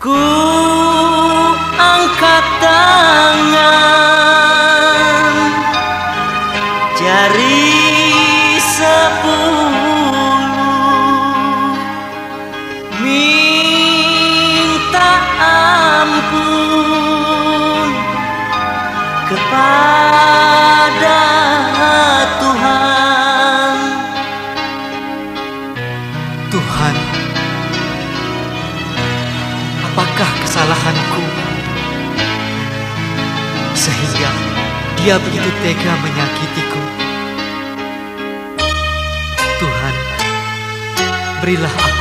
Good. Sehingga dia begitu tega menyakitiku? Tuhan, berilah aku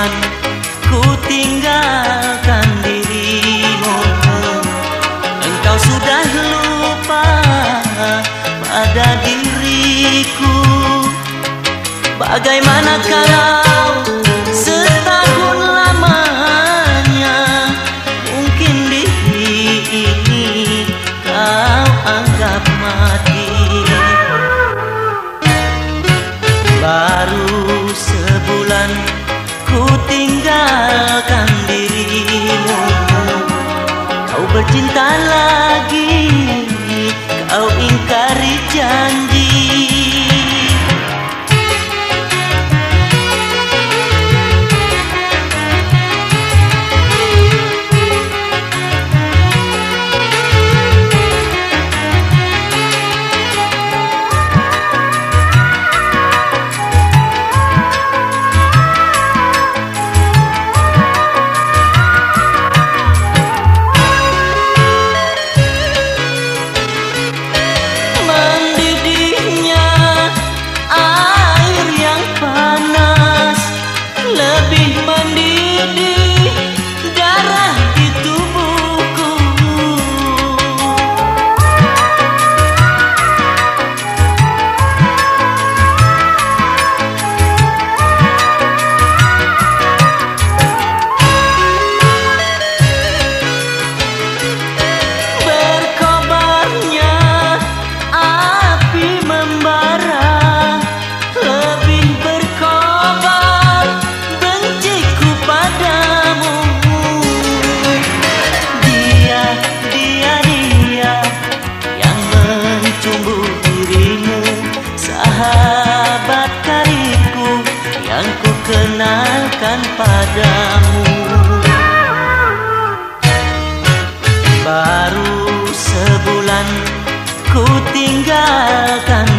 sebulan ku tinggalkan dirimu. Engkau sudah lupa pada diriku. Bagaimana kalau setahun lamanya Mungkin diri ini kau anggap mati bercinta kenalkan padamu. Baru sebulan ku tinggalkan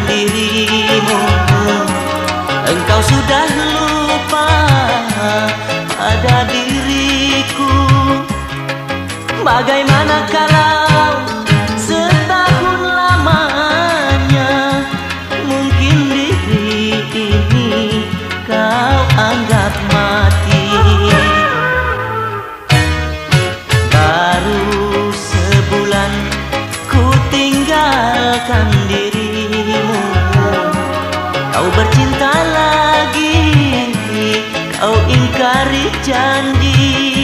bercinta lagi Kau ingkari janji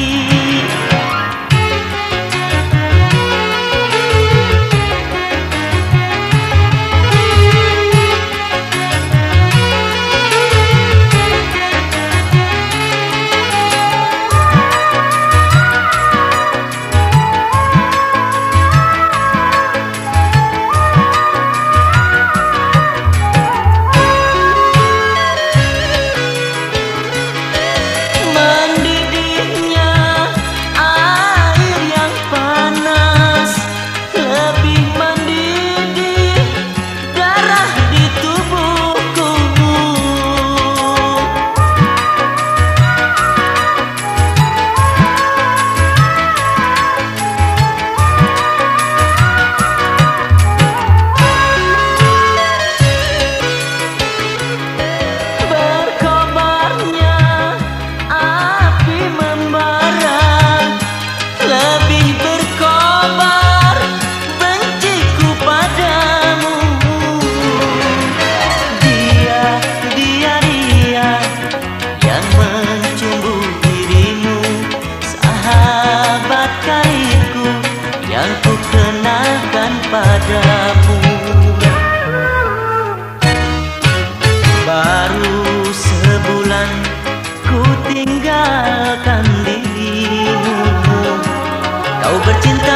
Kau bercinta